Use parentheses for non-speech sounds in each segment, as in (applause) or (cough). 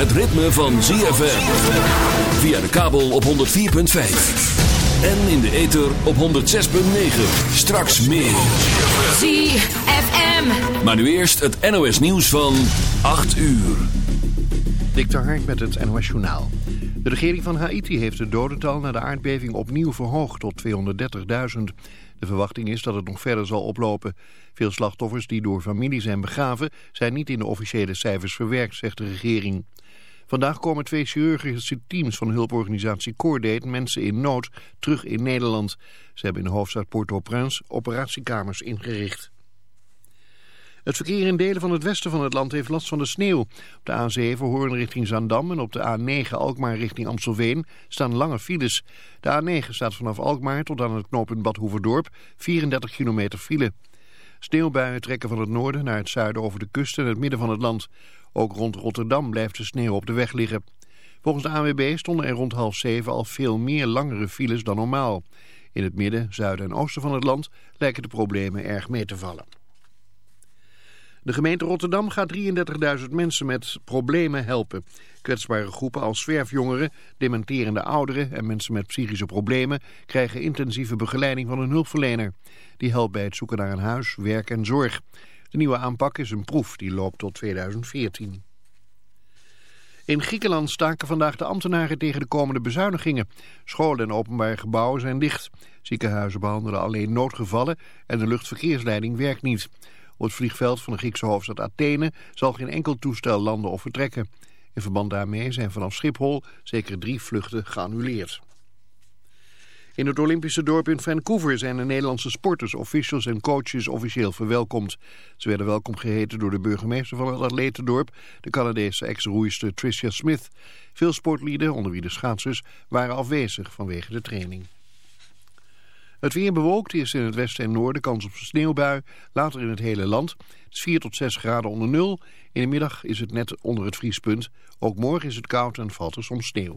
het ritme van ZFM. Via de kabel op 104.5. En in de ether op 106.9. Straks meer. ZFM. Maar nu eerst het NOS nieuws van 8 uur. Dik Hark met het NOS Journaal. De regering van Haiti heeft het dodental na de aardbeving opnieuw verhoogd tot 230.000. De verwachting is dat het nog verder zal oplopen. Veel slachtoffers die door familie zijn begraven zijn niet in de officiële cijfers verwerkt, zegt de regering. Vandaag komen twee chirurgische teams van hulporganisatie Cordate mensen in nood terug in Nederland. Ze hebben in de hoofdstad Port-au-Prince operatiekamers ingericht. Het verkeer in delen van het westen van het land heeft last van de sneeuw. Op de A7 Hoorn richting Zandam en op de A9 Alkmaar richting Amstelveen staan lange files. De A9 staat vanaf Alkmaar tot aan het knooppunt Bad Hoeverdorp 34 kilometer file. Sneeuwbuien trekken van het noorden naar het zuiden over de kust en het midden van het land. Ook rond Rotterdam blijft de sneeuw op de weg liggen. Volgens de ANWB stonden er rond half zeven al veel meer langere files dan normaal. In het midden, zuiden en oosten van het land lijken de problemen erg mee te vallen. De gemeente Rotterdam gaat 33.000 mensen met problemen helpen. Kwetsbare groepen als zwerfjongeren, dementerende ouderen en mensen met psychische problemen krijgen intensieve begeleiding van een hulpverlener. Die helpt bij het zoeken naar een huis, werk en zorg. De nieuwe aanpak is een proef die loopt tot 2014. In Griekenland staken vandaag de ambtenaren tegen de komende bezuinigingen. Scholen en openbare gebouwen zijn dicht. Ziekenhuizen behandelen alleen noodgevallen en de luchtverkeersleiding werkt niet. Op het vliegveld van de Griekse hoofdstad Athene zal geen enkel toestel landen of vertrekken. In verband daarmee zijn vanaf Schiphol zeker drie vluchten geannuleerd. In het Olympische dorp in Vancouver zijn de Nederlandse sporters, officials en coaches officieel verwelkomd. Ze werden welkom geheten door de burgemeester van het atletendorp, de Canadese ex-roeister Tricia Smith. Veel sportlieden, onder wie de schaatsers, waren afwezig vanwege de training. Het weer bewolkt is in het westen en noorden kans op sneeuwbui. Later in het hele land. Het is 4 tot 6 graden onder nul. In de middag is het net onder het vriespunt. Ook morgen is het koud en valt er soms sneeuw.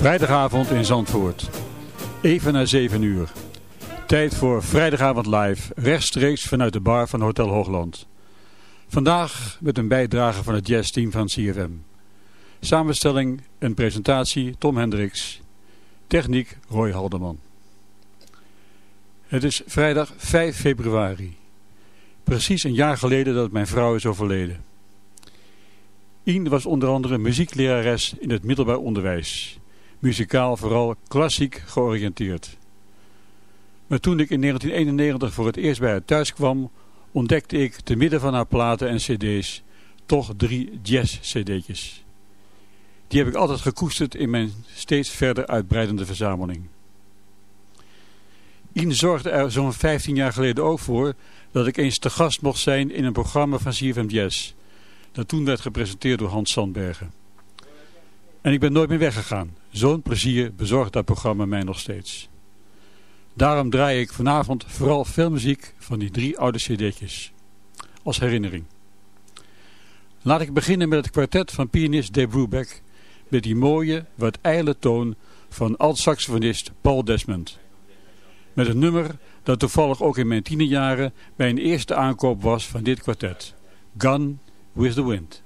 Vrijdagavond in Zandvoort. Even na 7 uur. Tijd voor Vrijdagavond live, rechtstreeks vanuit de bar van Hotel Hoogland. Vandaag met een bijdrage van het jazzteam van CFM. Samenstelling en presentatie Tom Hendricks. Techniek Roy Haldeman. Het is vrijdag 5 februari. Precies een jaar geleden dat mijn vrouw is overleden. Ien was onder andere muzieklerares in het middelbaar onderwijs muzikaal vooral klassiek georiënteerd. Maar toen ik in 1991 voor het eerst bij haar thuis kwam, ontdekte ik te midden van haar platen en cd's toch drie jazz-cd'tjes. Die heb ik altijd gekoesterd in mijn steeds verder uitbreidende verzameling. Ien zorgde er zo'n 15 jaar geleden ook voor dat ik eens te gast mocht zijn in een programma van CFM Jazz, dat toen werd gepresenteerd door Hans Sandbergen. En ik ben nooit meer weggegaan. Zo'n plezier bezorgt dat programma mij nog steeds. Daarom draai ik vanavond vooral veel muziek van die drie oude cd'tjes. Als herinnering. Laat ik beginnen met het kwartet van pianist Dave Brubeck. Met die mooie, wat ijle toon van alt-saxofonist Paul Desmond. Met een nummer dat toevallig ook in mijn tienerjaren bij een eerste aankoop was van dit kwartet. Gun with the Wind.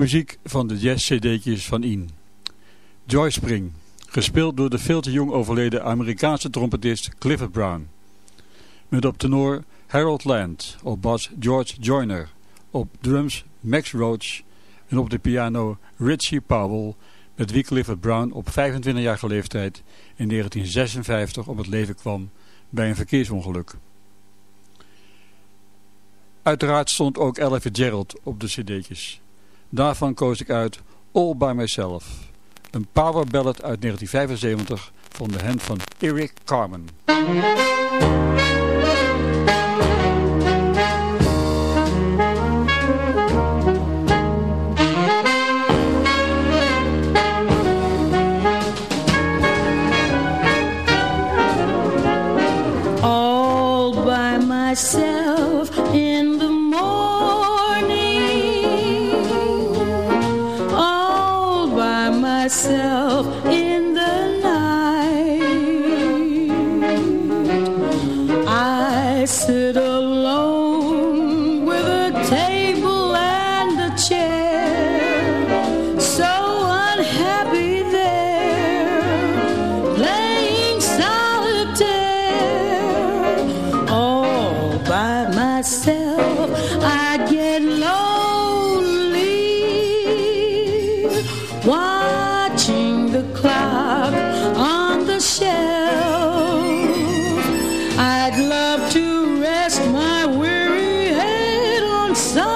Muziek van de jazz-cd'tjes van Ian. Joy Spring, gespeeld door de veel te jong overleden Amerikaanse trompetist Clifford Brown. Met op tenor Harold Land, op bas George Joyner, op drums Max Roach en op de piano Richie Powell, met wie Clifford Brown op 25-jarige leeftijd in 1956 op het leven kwam bij een verkeersongeluk. Uiteraard stond ook Ella Fitzgerald op de cd'tjes. Daarvan koos ik uit All By Myself, een power ballad uit 1975 van de hand van Eric Carmen. So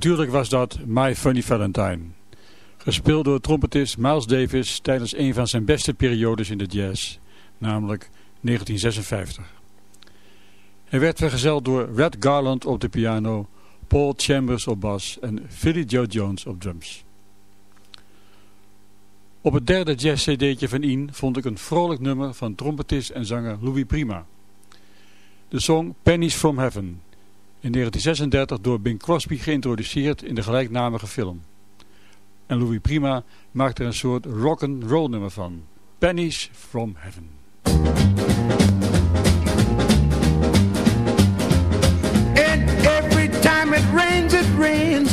Natuurlijk was dat My Funny Valentine. Gespeeld door trompetist Miles Davis tijdens een van zijn beste periodes in de jazz, namelijk 1956. Hij werd vergezeld door Red Garland op de piano, Paul Chambers op bas en Philly Joe Jones op drums. Op het derde jazz-cd'tje van Ian vond ik een vrolijk nummer van trompetist en zanger Louis Prima. De song Pennies from Heaven in 1936 door Bing Crosby geïntroduceerd in de gelijknamige film. En Louis Prima maakte er een soort rock-and-roll nummer van. Pennies from Heaven. And every time it rains, it rains.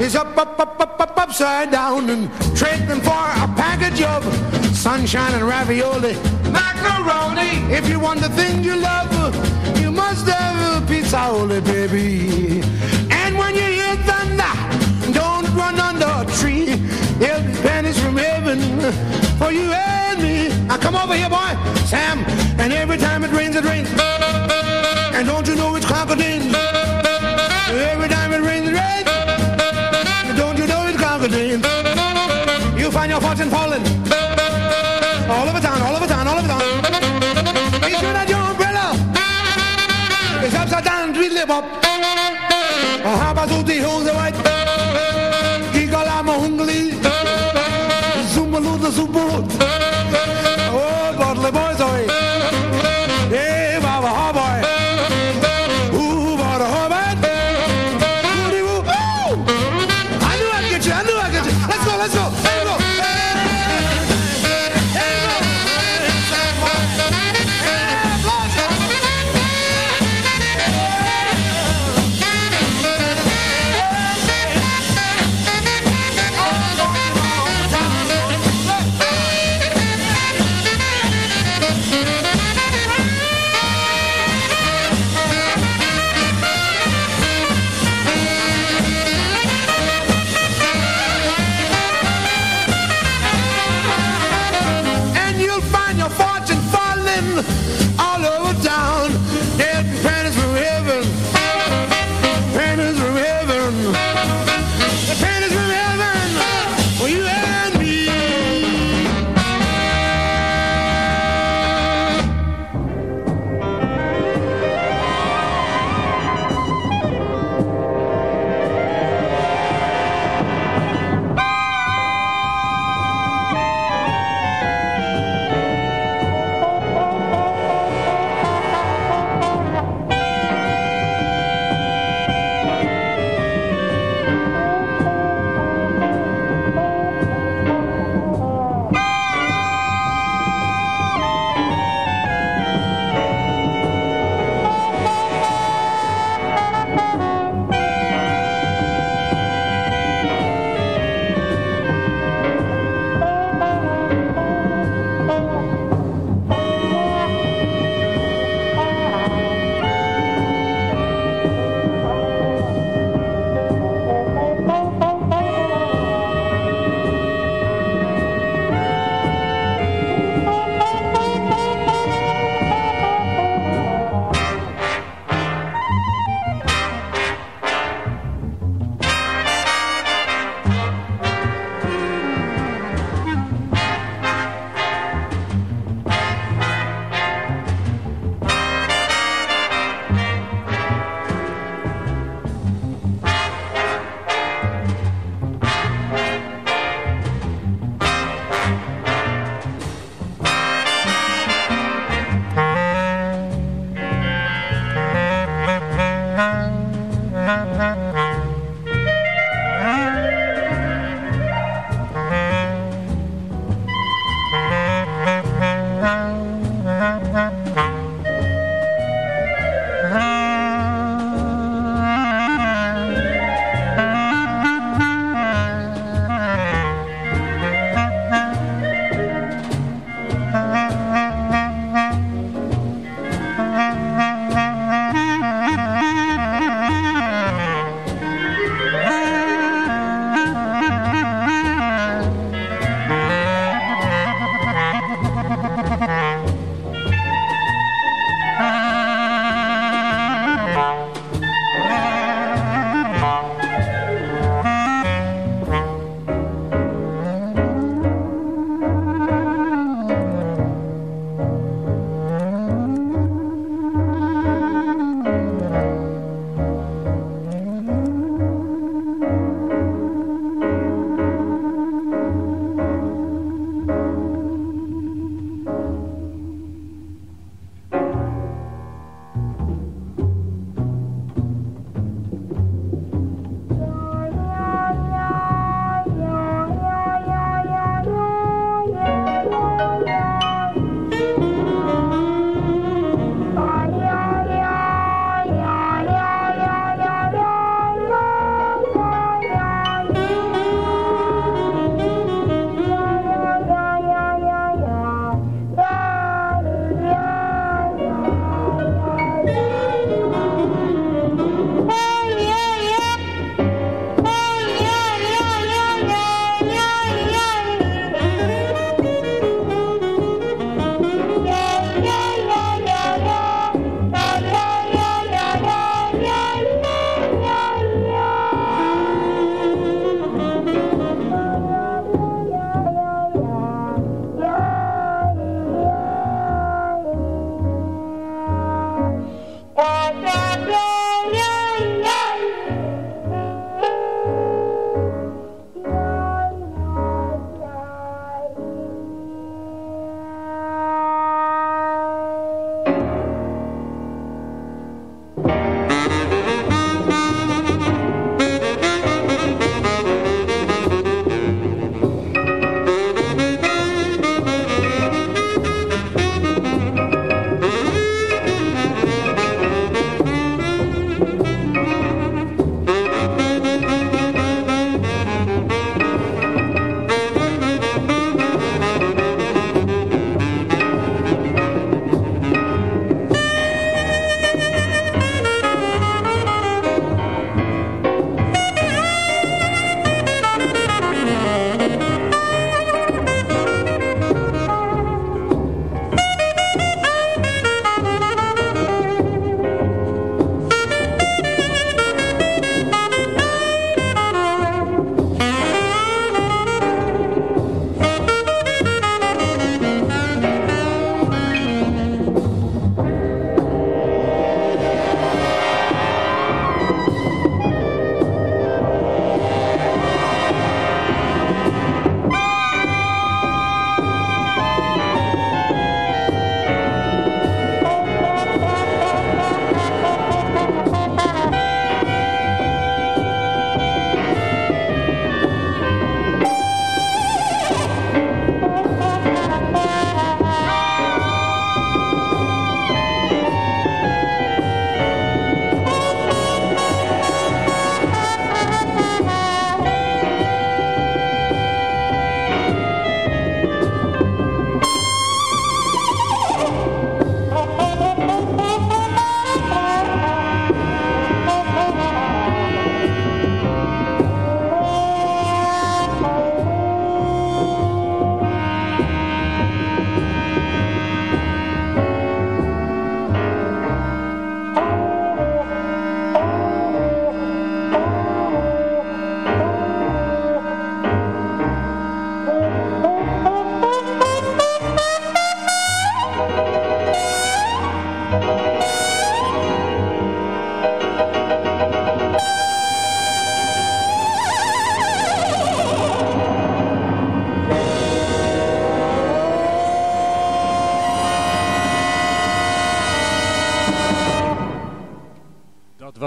Is up, up, up, up, up, upside down and them for a package of sunshine and ravioli. macaroni, If you want the things you love, you must have a pizza, only, baby. And when you hear thunder, don't run under a tree. There'll be pennies from heaven for you and me. Now come over here, boy, Sam. And every time it rains, it rains. And don't you know it's crocodile? Find your fortune falling. All over town, all over town, all over town. Be sure that your umbrella is upside down, tweedly bop. Habazuti, who's the white?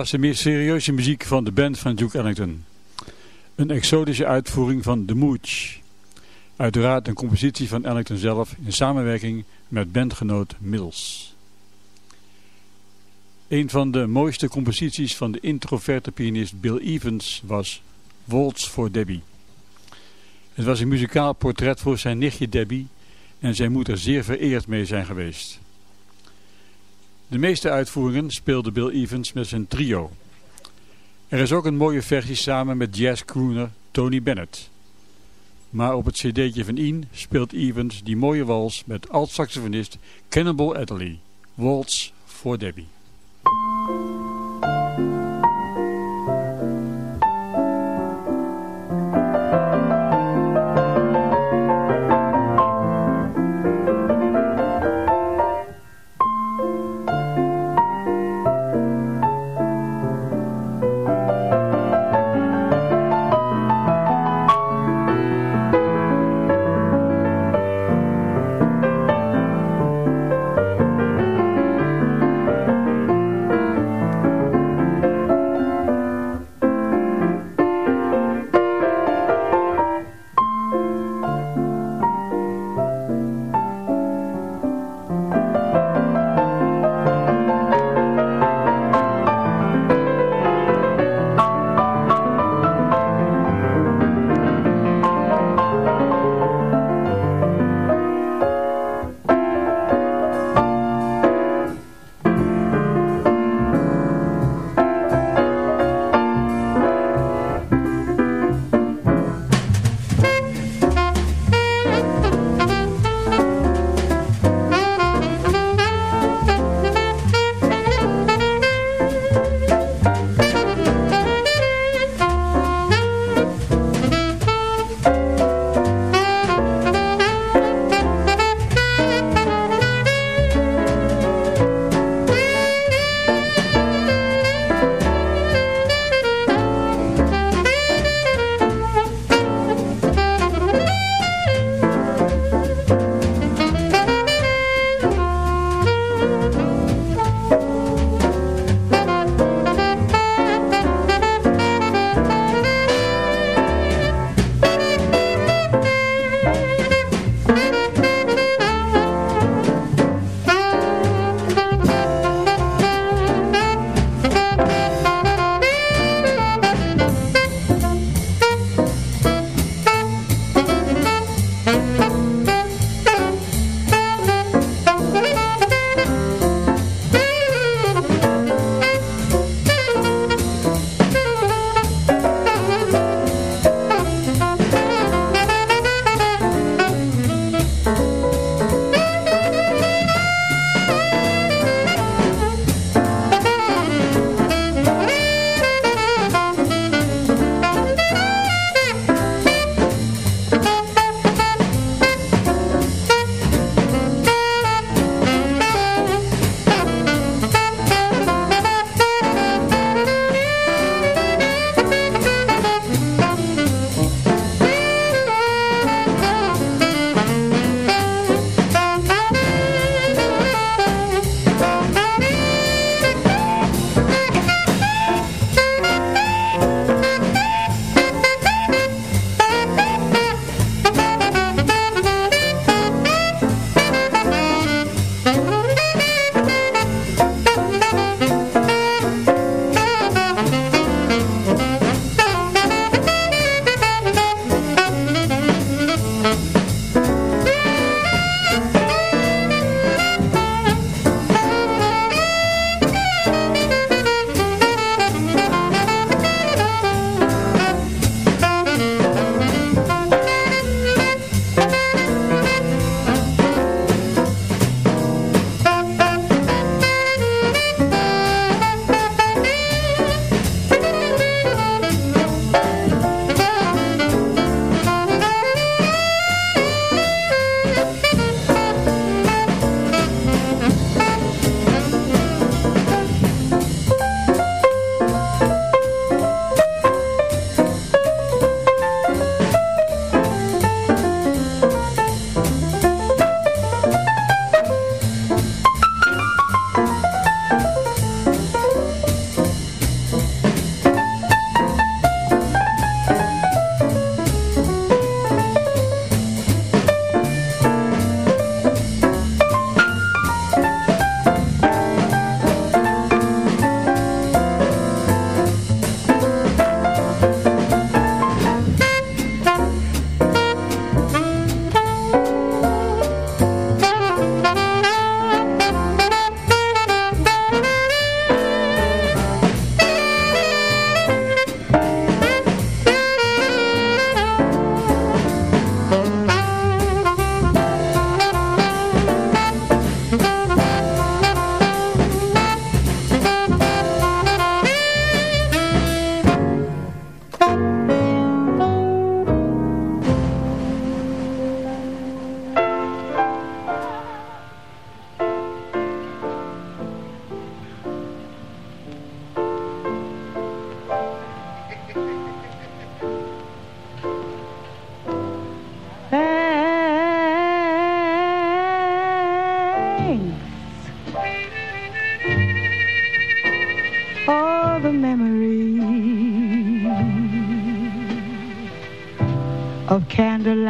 Was de meer serieuze muziek van de band van Duke Ellington. Een exotische uitvoering van The Mooch. Uiteraard een compositie van Ellington zelf in samenwerking met bandgenoot Mills. Een van de mooiste composities van de introverte pianist Bill Evans was Waltz voor Debbie. Het was een muzikaal portret voor zijn nichtje Debbie en zij moet er zeer vereerd mee zijn geweest. De meeste uitvoeringen speelde Bill Evans met zijn trio. Er is ook een mooie versie samen met jazzcrooner Tony Bennett. Maar op het cd'tje van Ian speelt Evans die mooie wals met alt-saxofonist Cannonball Adderley. Waltz voor Debbie.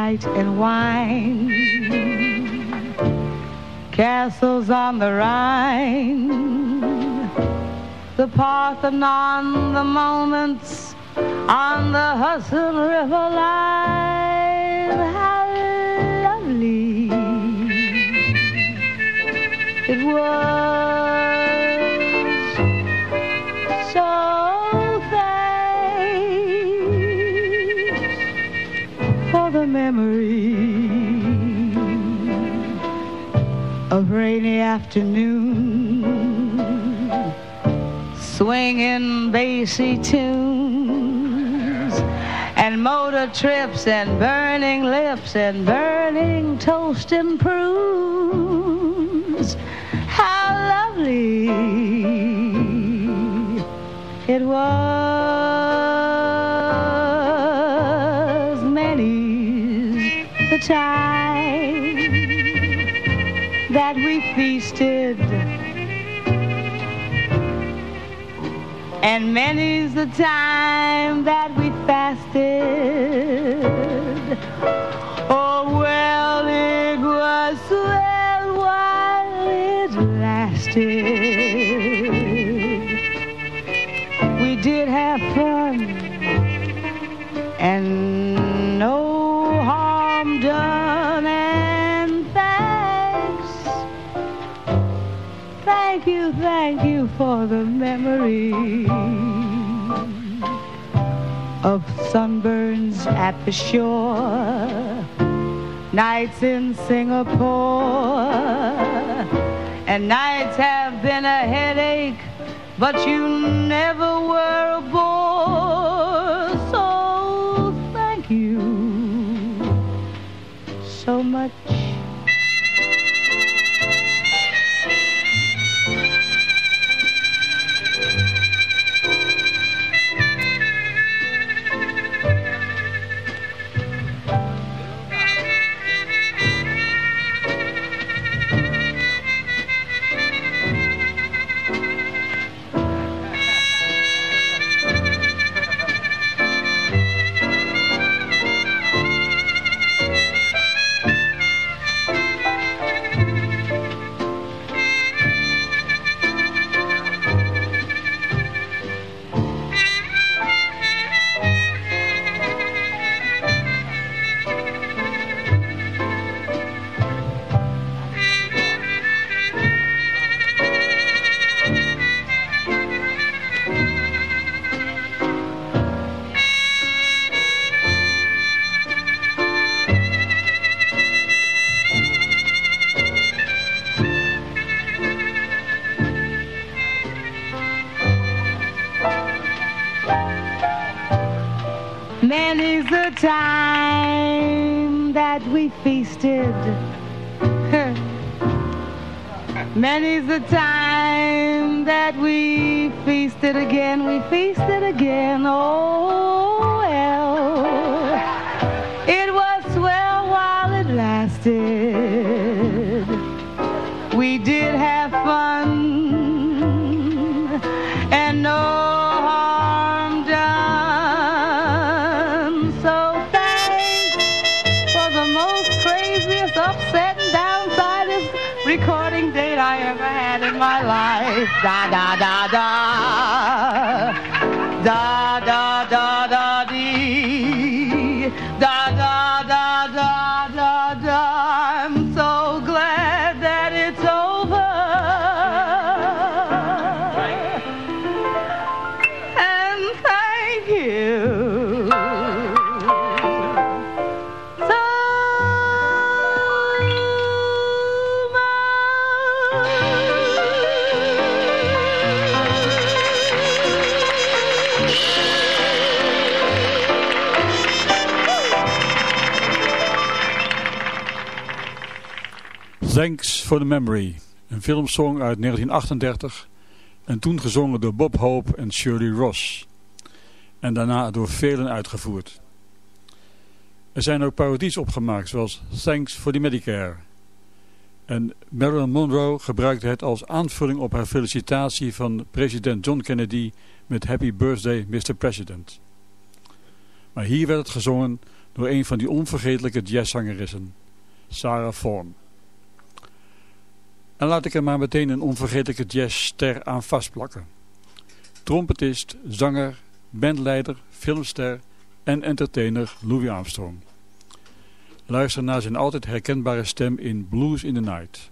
Candlelight and wine, castles on the Rhine, the Parthenon, the moments on the Hudson River line. Rainy afternoon, swinging bassy tunes, and motor trips, and burning lips, and burning toast and prunes. How lovely it was. Many's the time that we feasted. And many's the time that we fasted. Oh well it was well while it lasted for the memory of sunburns at the shore nights in Singapore and nights have been a headache but you never were a bore. Many's the time that we feasted. (laughs) Many's the time that we feasted again, we feasted again. Oh, For the Memory, een filmsong uit 1938 en toen gezongen door Bob Hope en Shirley Ross en daarna door velen uitgevoerd. Er zijn ook parodies opgemaakt zoals Thanks for the Medicare en Marilyn Monroe gebruikte het als aanvulling op haar felicitatie van president John Kennedy met Happy Birthday Mr. President. Maar hier werd het gezongen door een van die onvergetelijke jazzzangeressen, Sarah Vaughan. En laat ik er maar meteen een onvergetelijke jazzster aan vastplakken. Trompetist, zanger, bandleider, filmster en entertainer Louis Armstrong. Luister naar zijn altijd herkenbare stem in Blues in the Night.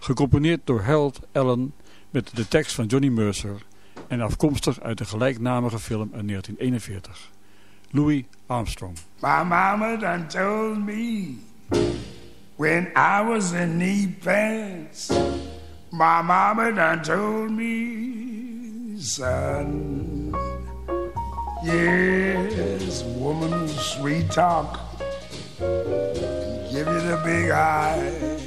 Gecomponeerd door Harold Allen met de tekst van Johnny Mercer en afkomstig uit de gelijknamige film uit 1941. Louis Armstrong. My mama done told me when I was in knee pants. My mama done told me, son. Yes, woman, sweet talk. Give you the big eye.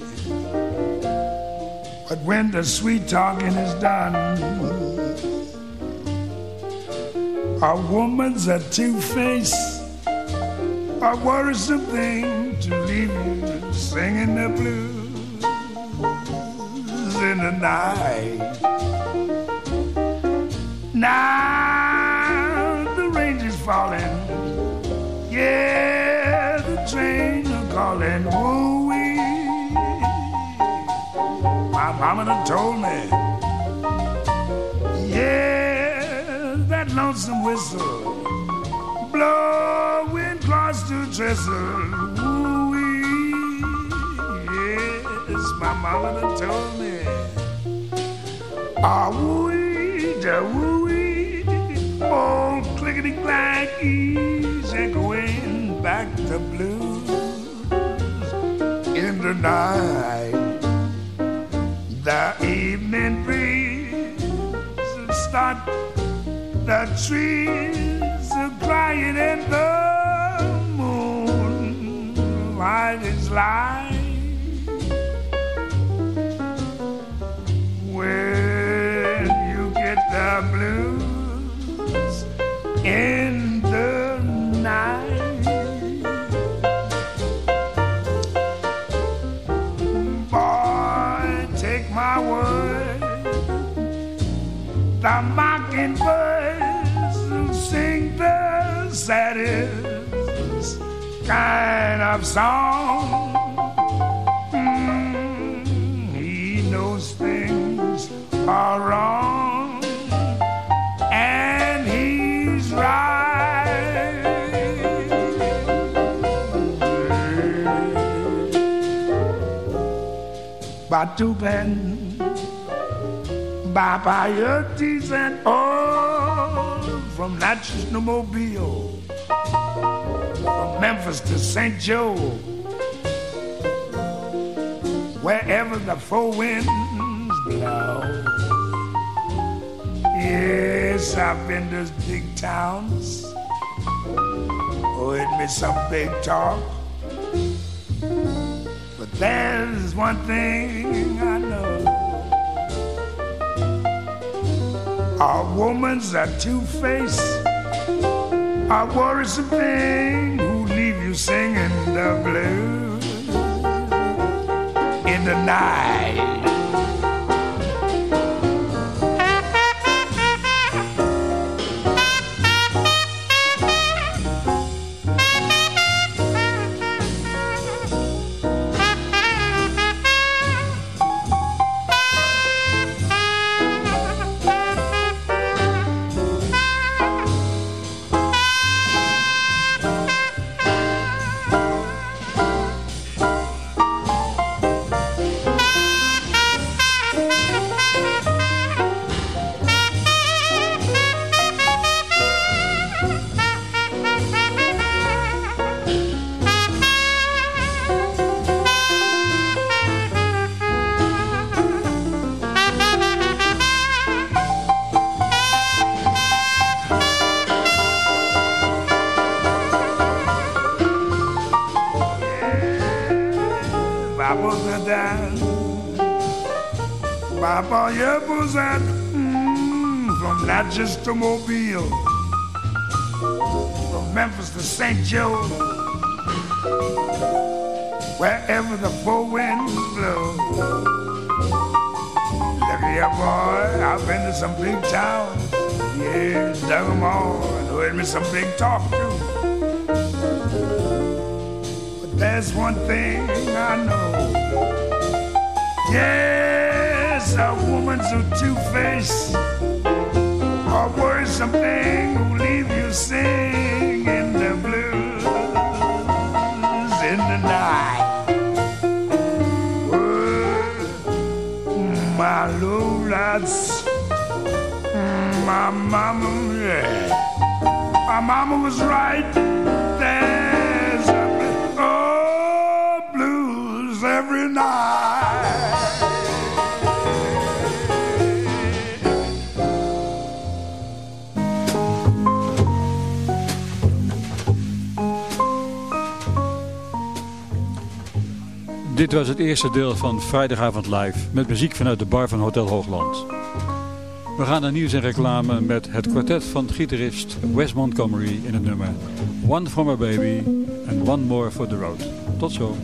But when the sweet talking is done, a woman's a two-face, a worrisome thing to leave you singing the blues in the night. Now the rain is falling, yeah, the train is calling, woo-wee. My mama done told me, yeah, that lonesome whistle blowing to trestle. Woo-wee, yes, my mama done told me. Ah, woo-wee, da woo-wee, old clickety-clack, easy going back to blues in the night. The evening breeze start the trees are crying and the moon light is light. When you get the blues in kind of song. Mm, he knows things are wrong, and he's right. Batuben, Baba Yurtis and all from Natchez to Mobile, from Memphis to St. Joe, wherever the four winds blow. Yes, I've been to big towns. Oh, it some big talk. But there's one thing I know. A woman's a two-faced, a worrisome thing singing the blues in the night. Natchez to Mobile, from Memphis to St. Joe, wherever the four winds blow. Look here, boy, I've been to some big towns. Yes, dug 'em all and heard me some big talk too. But there's one thing I know. Yes, a woman's a two-faced or will leave you singing the blues in the night. Oh, my lowlights mm. my mama, yeah. My mama was right. Dit was het eerste deel van Vrijdagavond Live met muziek vanuit de bar van Hotel Hoogland. We gaan naar nieuws en reclame met het kwartet van gitarist Wes Montgomery in het nummer One for my baby and one more for the road. Tot zo.